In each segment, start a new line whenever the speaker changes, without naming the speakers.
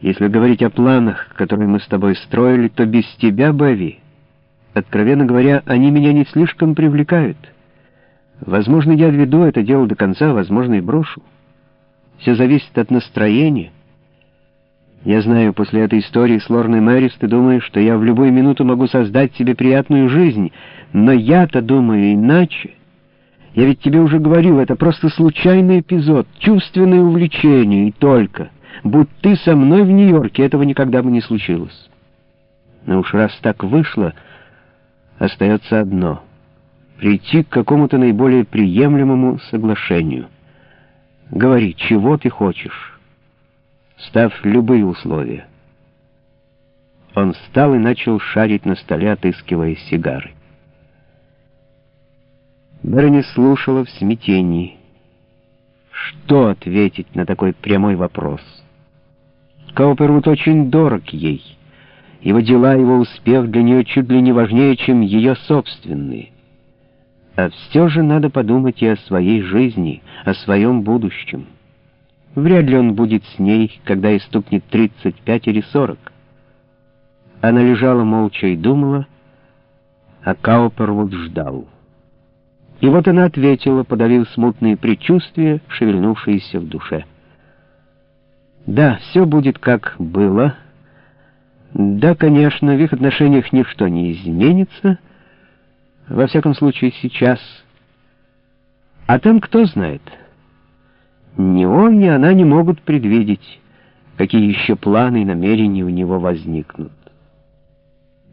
Если говорить о планах, которые мы с тобой строили, то без тебя, Бэви, откровенно говоря, они меня не слишком привлекают. Возможно, я доведу это дело до конца, возможно, и брошу. Все зависит от настроения. Я знаю, после этой истории с Лорной Мэрис ты думаешь, что я в любую минуту могу создать себе приятную жизнь, но я-то думаю иначе. Я ведь тебе уже говорил, это просто случайный эпизод, чувственное увлечение и только. Будь ты со мной в Нью-Йорке, этого никогда бы не случилось. Но уж раз так вышло, остается одно — прийти к какому-то наиболее приемлемому соглашению. Говори, чего ты хочешь. Ставь любые условия. Он встал и начал шарить на столе, отыскивая сигары. Берни слушала в смятении. Что ответить на такой прямой вопрос? Каупервуд очень дорог ей. Его дела, его успех для нее чуть ли не важнее, чем ее собственные. А все же надо подумать и о своей жизни, о своем будущем. Вряд ли он будет с ней, когда ей стукнет 35 или 40. Она лежала молча и думала, а Каупервуд ждал. И вот она ответила, подавив смутные предчувствия, шевельнувшиеся в душе. Да, все будет как было. Да, конечно, в их отношениях ничто не изменится, во всяком случае сейчас. А там кто знает? Ни он, ни она не могут предвидеть, какие еще планы и намерения у него возникнут.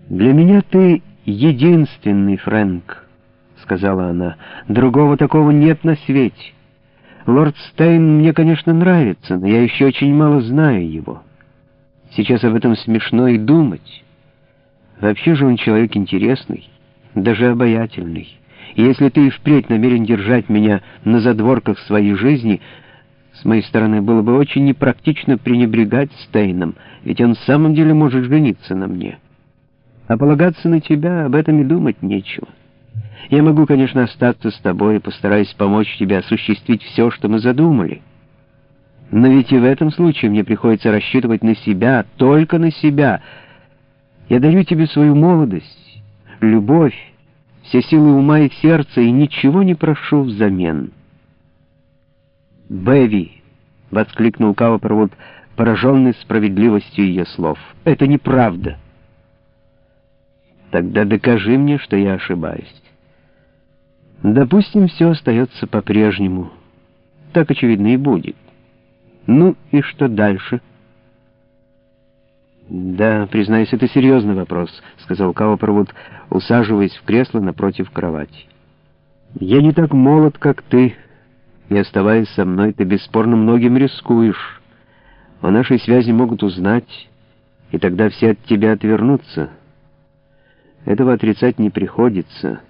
Для меня ты единственный, Фрэнк, — сказала она. Другого такого нет на свете. Лорд Стейн мне, конечно, нравится, но я еще очень мало знаю его. Сейчас об этом смешно и думать. Вообще же он человек интересный, даже обаятельный. И если ты и впредь намерен держать меня на задворках своей жизни, с моей стороны было бы очень непрактично пренебрегать Стейном, ведь он в самом деле может жениться на мне. А полагаться на тебя об этом и думать нечего. Я могу, конечно, остаться с тобой и постараюсь помочь тебе осуществить все, что мы задумали. Но ведь и в этом случае мне приходится рассчитывать на себя, только на себя. Я даю тебе свою молодость, любовь, все силы ума и сердца, и ничего не прошу взамен. «Бэви!» — воскликнул Каупервуд, пораженный справедливостью ее слов. «Это неправда!» «Тогда докажи мне, что я ошибаюсь». Допустим, все остается по-прежнему. Так, очевидно, и будет. Ну и что дальше? «Да, признаюсь, это серьезный вопрос», — сказал Каупервуд, усаживаясь в кресло напротив кровати. «Я не так молод, как ты, и, оставаясь со мной, ты бесспорно многим рискуешь. О нашей связи могут узнать, и тогда все от тебя отвернутся. Этого отрицать не приходится».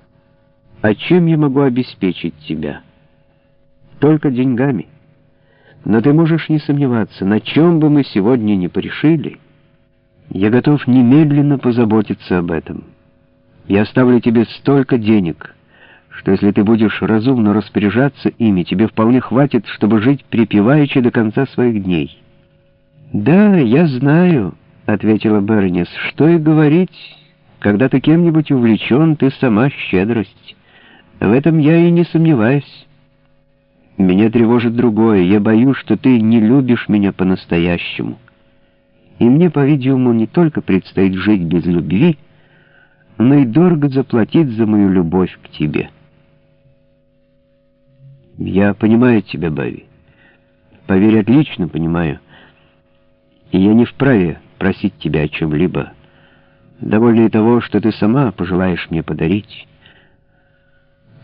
А чем я могу обеспечить тебя? Только деньгами. Но ты можешь не сомневаться, на чем бы мы сегодня ни порешили, я готов немедленно позаботиться об этом. Я оставлю тебе столько денег, что если ты будешь разумно распоряжаться ими, тебе вполне хватит, чтобы жить припеваючи до конца своих дней. «Да, я знаю», — ответила Бернис, — «что и говорить, когда ты кем-нибудь увлечен, ты сама щедрость». В этом я и не сомневаюсь. Меня тревожит другое. Я боюсь, что ты не любишь меня по-настоящему. И мне, по-видимому, не только предстоит жить без любви, но и дорого заплатить за мою любовь к тебе. Я понимаю тебя, Бави. Поверь, отлично понимаю. И я не вправе просить тебя о чем-либо. Довольно и того, что ты сама пожелаешь мне подарить».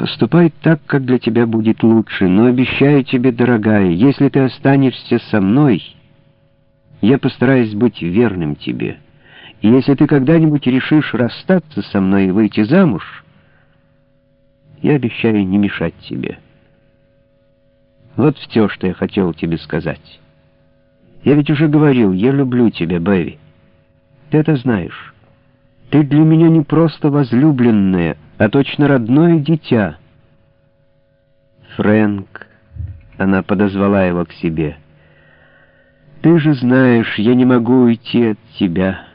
Поступай так, как для тебя будет лучше, но обещаю тебе, дорогая, если ты останешься со мной, я постараюсь быть верным тебе. И если ты когда-нибудь решишь расстаться со мной и выйти замуж, я обещаю не мешать тебе. Вот все, что я хотел тебе сказать. Я ведь уже говорил, я люблю тебя, Бэви. Ты это знаешь. Ты для меня не просто возлюбленная, а точно родное дитя. Фрэнк, она подозвала его к себе. Ты же знаешь, я не могу уйти от тебя».